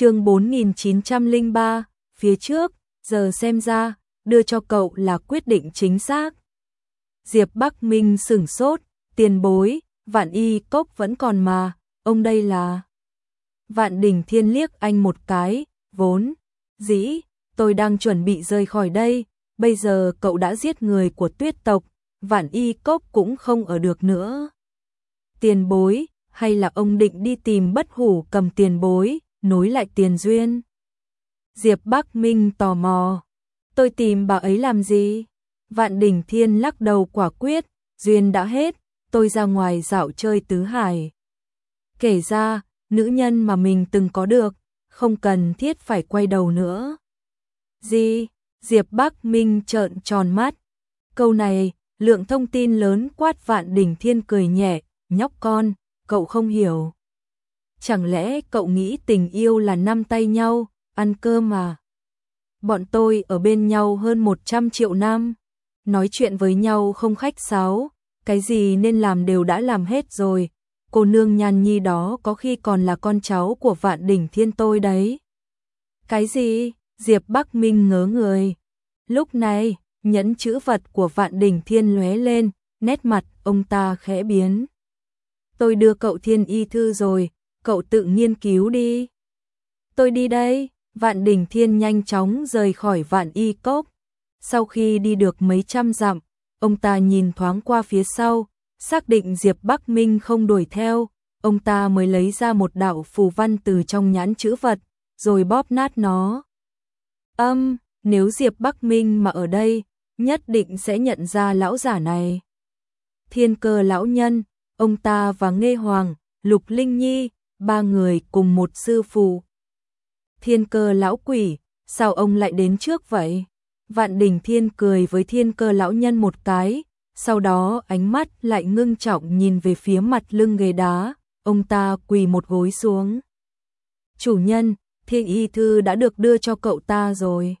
chương 4903, phía trước, giờ xem ra, đưa cho cậu là quyết định chính xác. Diệp Bắc Minh sửng sốt, tiền bối, vạn y cốc vẫn còn mà, ông đây là... Vạn đỉnh thiên liếc anh một cái, vốn, dĩ, tôi đang chuẩn bị rời khỏi đây, bây giờ cậu đã giết người của tuyết tộc, vạn y cốc cũng không ở được nữa. Tiền bối, hay là ông định đi tìm bất hủ cầm tiền bối, nối lại tiền duyên? Diệp Bắc Minh tò mò. Tôi tìm bà ấy làm gì? Vạn đỉnh thiên lắc đầu quả quyết, duyên đã hết, tôi ra ngoài dạo chơi tứ hải. Kể ra, nữ nhân mà mình từng có được, không cần thiết phải quay đầu nữa. Gì? Diệp Bắc Minh trợn tròn mắt. Câu này, lượng thông tin lớn quát vạn đỉnh thiên cười nhẹ, nhóc con, cậu không hiểu. Chẳng lẽ cậu nghĩ tình yêu là năm tay nhau, ăn cơm mà? Bọn tôi ở bên nhau hơn 100 triệu năm, nói chuyện với nhau không khách sáo, cái gì nên làm đều đã làm hết rồi. Cô nương nhan nhi đó có khi còn là con cháu của vạn đỉnh thiên tôi đấy. Cái gì? Diệp Bắc Minh ngớ người. Lúc này, nhẫn chữ vật của vạn đỉnh thiên lóe lên, nét mặt ông ta khẽ biến. Tôi đưa cậu thiên y thư rồi, cậu tự nghiên cứu đi. Tôi đi đây, vạn đỉnh thiên nhanh chóng rời khỏi vạn y cốc. Sau khi đi được mấy trăm dặm, ông ta nhìn thoáng qua phía sau, xác định Diệp Bắc Minh không đuổi theo, ông ta mới lấy ra một đạo phù văn từ trong nhãn chữ vật, rồi bóp nát nó. Âm, nếu Diệp Bắc Minh mà ở đây, nhất định sẽ nhận ra lão giả này. Thiên cơ lão nhân, ông ta và Nghê Hoàng, Lục Linh Nhi, ba người cùng một sư phụ. Thiên cơ lão quỷ, sao ông lại đến trước vậy? Vạn đỉnh thiên cười với thiên cơ lão nhân một cái, sau đó ánh mắt lại ngưng trọng nhìn về phía mặt lưng ghế đá, ông ta quỳ một gối xuống. Chủ nhân, thiên y thư đã được đưa cho cậu ta rồi.